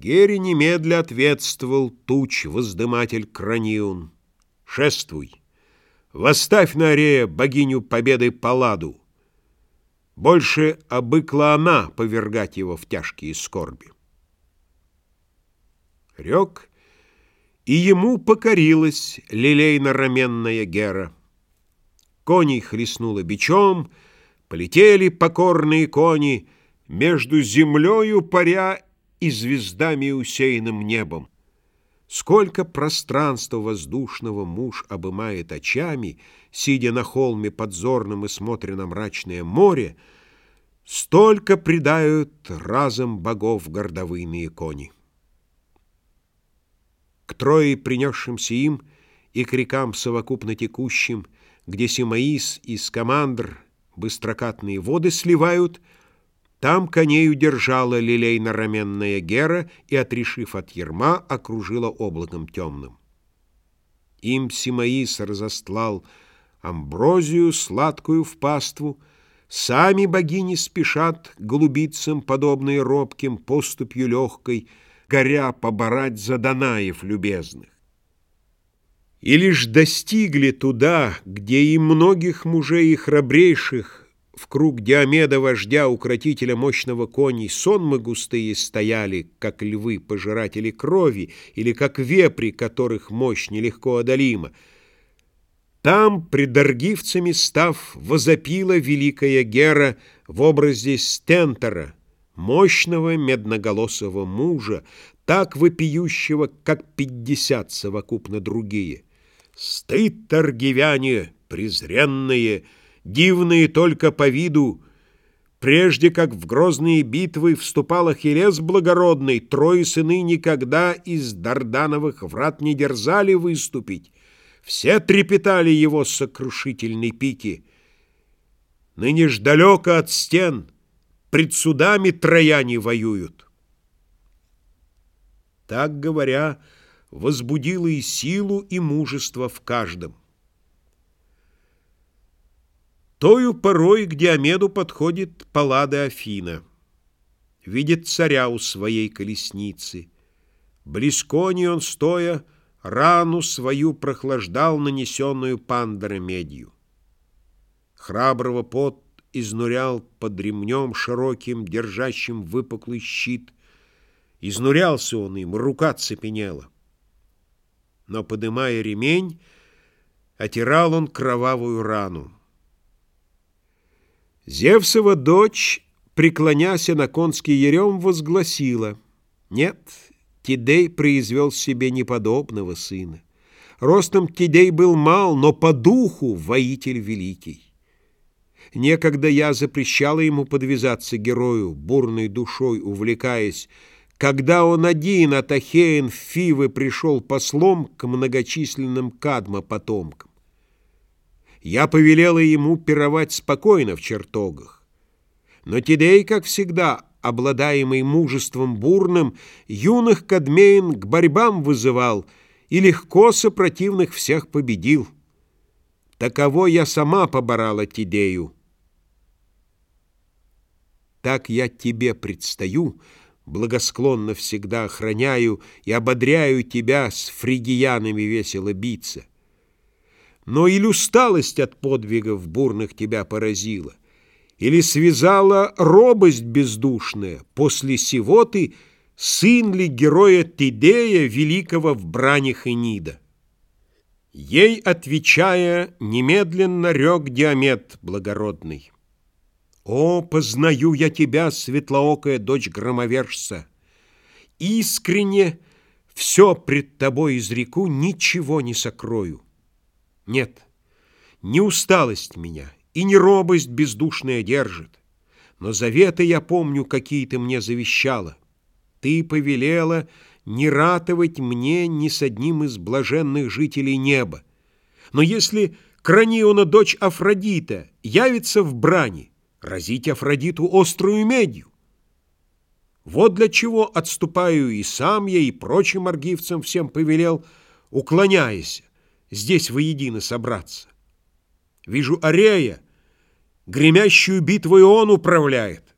Гере немедля ответствовал туч воздыматель Краниун. «Шествуй! Восставь на арея богиню победы Паладу! Больше обыкла она повергать его в тяжкие скорби!» Рек, и ему покорилась лилейно-раменная Гера. Коней хлестнула бичом, полетели покорные кони, между землею паря и звездами усеянным небом. Сколько пространства воздушного муж обымает очами, сидя на холме подзорном и смотря на мрачное море, столько предают разом богов гордовыйные кони. К трое принесшимся им и к рекам совокупно текущим, где Симаис и Скамандр быстрокатные воды сливают — там коней удержала лилейно-раменная Гера и, отрешив от ерма, окружила облаком темным. Им Симаис разостлал амброзию, сладкую в паству, Сами богини спешат голубицам, подобные робким, поступью легкой, Горя поборать за Данаев любезных. И лишь достигли туда, где и многих мужей и храбрейших в круг Диомеда, вождя, укротителя мощного коней, сонмы густые стояли, как львы, пожиратели крови, или как вепри, которых мощь нелегко одолима. Там, пред аргивцами став, возопила великая Гера в образе Стентора, мощного медноголосого мужа, так вопиющего, как пятьдесят совокупно другие. «Стыд, торгивяне, презренные!» Дивные только по виду. Прежде как в грозные битвы вступал Ахиллес благородный, трое сыны никогда из Дардановых врат не дерзали выступить. Все трепетали его сокрушительной пики. Ныне ж далеко от стен, пред судами трояне воюют. Так говоря, возбудило и силу, и мужество в каждом. Тою порой к Диомеду подходит Паллада Афина. Видит царя у своей колесницы. Близко не он стоя, рану свою прохлаждал нанесенную пандора. Храброго пот изнурял под ремнем широким, держащим выпуклый щит. Изнурялся он им, рука цепенела. Но, подымая ремень, отирал он кровавую рану. Зевсова дочь, преклоняся на конский ерем, возгласила, «Нет, Тидей произвел себе неподобного сына. Ростом Тидей был мал, но по духу воитель великий. Некогда я запрещала ему подвязаться герою, бурной душой увлекаясь, когда он один от Ахеен Фивы пришел послом к многочисленным Кадма потомкам. Я повелела ему пировать спокойно в чертогах. Но Тидей, как всегда, обладаемый мужеством бурным, юных кадмеин к борьбам вызывал и легко сопротивных всех победил. Таково я сама поборала Тидею. Так я тебе предстаю, благосклонно всегда охраняю и ободряю тебя с фригиянами весело биться. Но или усталость от подвигов бурных тебя поразила, или связала робость бездушная, после сего ты сын ли героя Тидея, великого в бранях Энида? Ей, отвечая, немедленно рек Диамет благородный. «О, познаю я тебя, светлоокая дочь громовержца! Искренне все пред тобой изреку, ничего не сокрою. Нет, не усталость меня и не робость бездушная держит, но заветы я помню, какие ты мне завещала. Ты повелела не ратовать мне ни с одним из блаженных жителей неба. Но если Краниона, дочь Афродита, явится в брани, разить Афродиту острую медью. Вот для чего отступаю и сам я, и прочим аргивцам всем повелел, уклоняясь, здесь воедино собраться. Вижу Арея, гремящую битвой он управляет.